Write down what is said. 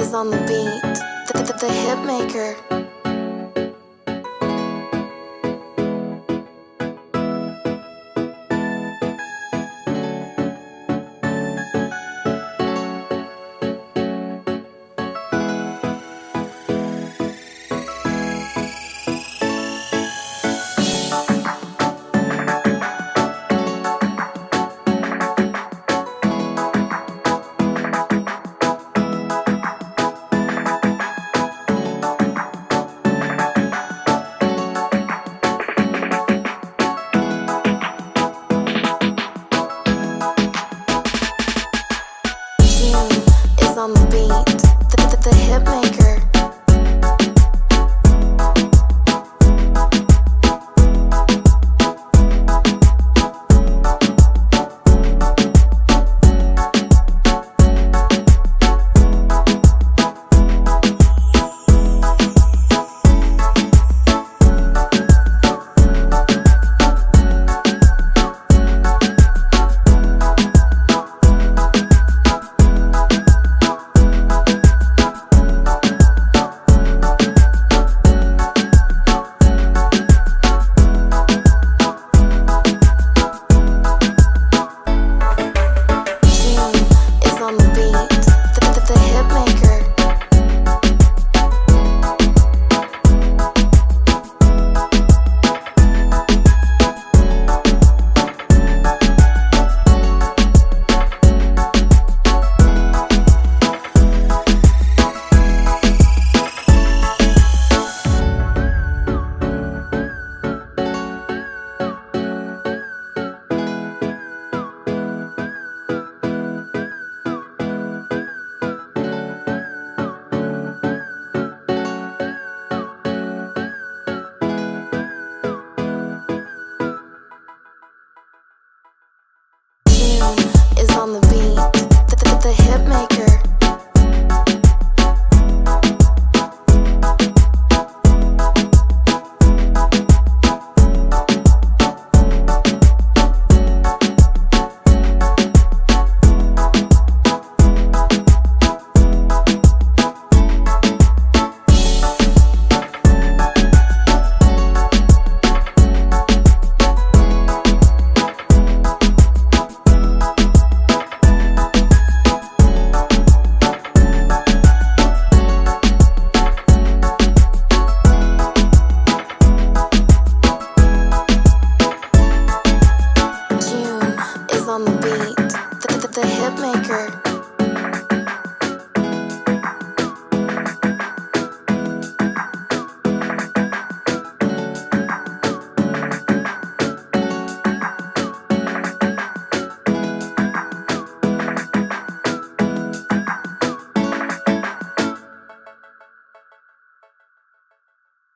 is on the beat, the, the, the hit maker. On the beat, the, the, the hit maker. On the beat, the, the, the hit maker. on the beat, the, the, the hit maker.